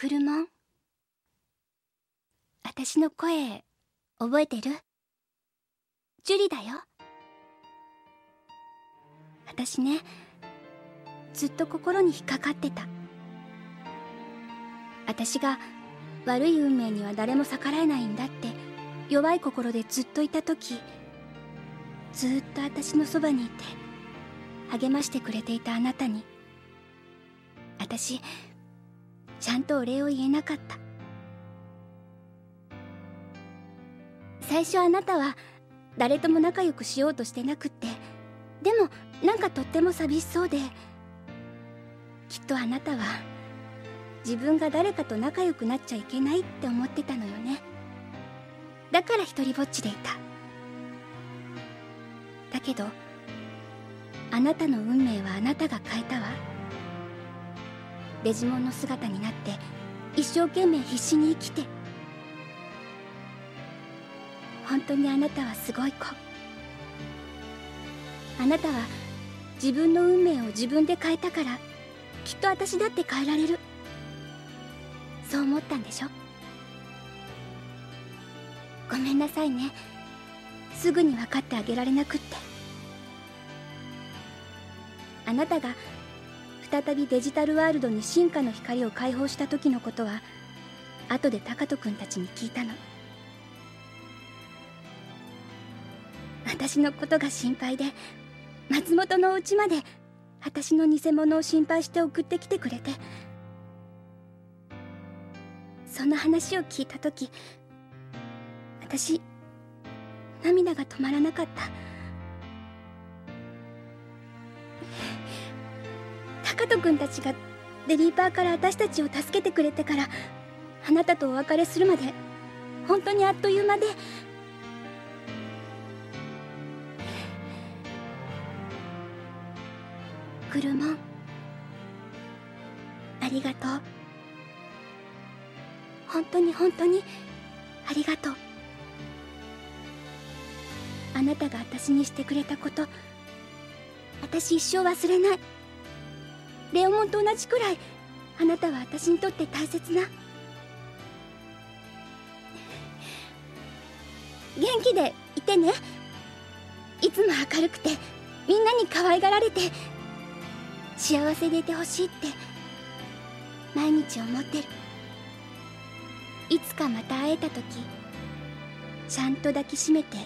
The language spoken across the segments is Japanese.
クルモン私の声覚えてる？ジュリだよ。私ねずっと心に引っかかってた。私が悪い運命には誰も逆らえないんだって弱い心でずっといた時ずっと私のそばにいて励ましてくれていたあなたに。私ちゃんとお礼を言えなかった。最初あなたは誰とも仲良くしようとしてなくって。でもなんかとっても寂しそうで。きっとあなたは自分が誰かと仲良くなっちゃいけないって思ってたのよね。だから一りぼっちでいた。だけどあなたの運命はあなたが変えたわ。デジモンの姿になって一生懸命必死に生きて。本当にあなたはすごい子。あなたは自分の運命を自分で変えたからきっと私だって変えられる。そう思ったんでしょ？ごめんなさいね。すぐに分かってあげられなくって。あなたが再びデジタルワールドに進化の光を解放した時のことは後でタカト君たちに聞いたの。私のことが心配で松本のお家まで私の偽物を心配して送ってきてくれてその話を聞いた時私涙が止まらなかった。高人君たちがデリーパーから私たちを助けてくれてからあなたとお別れするまで本当にあっという間で。クルモンありがとう。本当に本当にありがとう。あなたが私にしてくれたこと私一生忘れない。レオモンと同じくらいあなたは私にとって大切な。元気でいてね。いつも明るくてみんなに可愛がられて幸せでいてほしいって毎日思ってる。いつかまた会えた時ちゃんと抱きしめて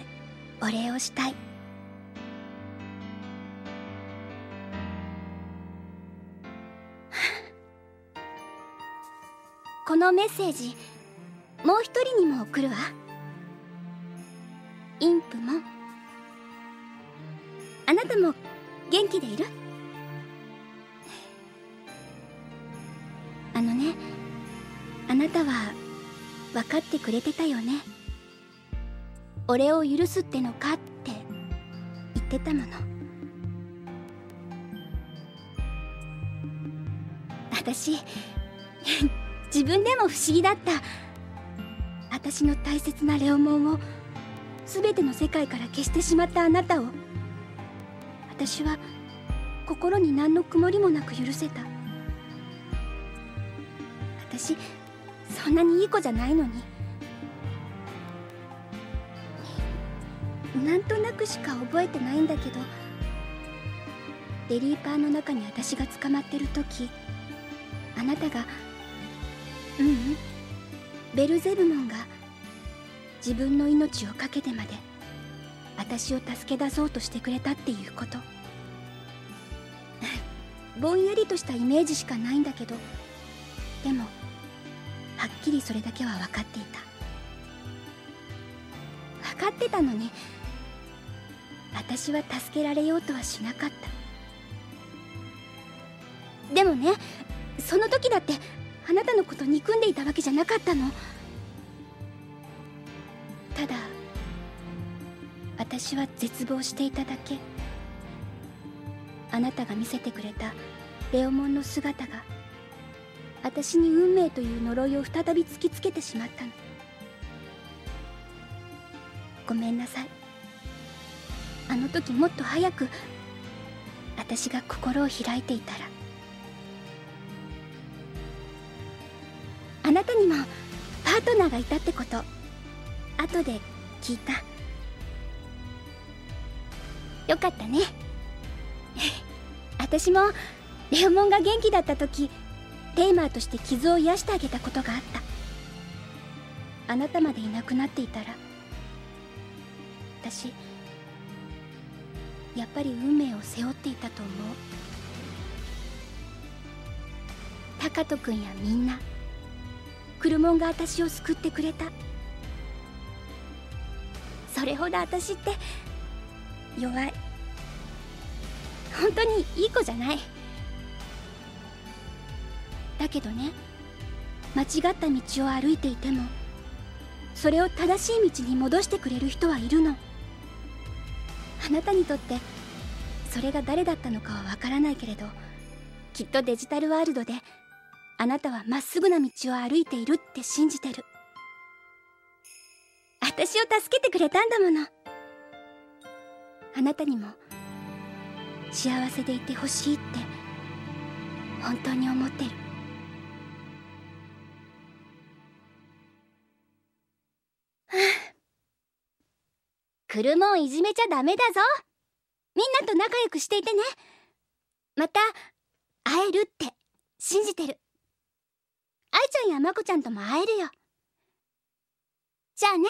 お礼をしたい。このメッセージもう一人にも送るわ。インプも。あなたも元気でいる？あのねあなたは分かってくれてたよね。俺を許すってのかって言ってたもの。私自分でも不思議だった。私の大切なレオモンを全ての世界から消してしまったあなたを私は心に何の曇りもなく許せた。私そんなにいい子じゃないのに。なんとなくしか覚えてないんだけどデリーパーの中に私が捕まってる時あなたがううん。ベルゼブモンが自分の命を懸けてまで私を助け出そうとしてくれたっていうこと。ぼんやりとしたイメージしかないんだけどでもはっきりそれだけは分かっていた。分かってたのに私は助けられようとはしなかった。でもねその時だってあなたのこと憎んでいたわけじゃなかったの？ただ私は絶望していただけ。あなたが見せてくれたレオモンの姿が私に運命という呪いを再び突きつけてしまったの。ごめんなさい。あの時もっと早く私が心を開いていたら。なたにもパートナーがいたってこと。後で聞いた。よかったね。私もレオモンが元気だった時テイマーとして傷を癒してあげたことがあった。あなたまでいなくなっていたら私やっぱり運命を背負っていたと思う。タカト君やみんな。クルモンが私を救ってくれた。それほど私って弱い。本当にいい子じゃない。だけどね間違った道を歩いていてもそれを正しい道に戻してくれる人はいるの。あなたにとってそれが誰だったのかはわからないけれどきっとデジタルワールドであなたはまっすぐな道を歩いているって信じてる。私を助けてくれたんだもの。あなたにも幸せでいてほしいって本当に思ってる。クルモンいじめちゃダメだぞ。みんなと仲良くしていてね。また会えるって信じてる。愛ちゃんやまこちゃんとも会えるよ。じゃあね。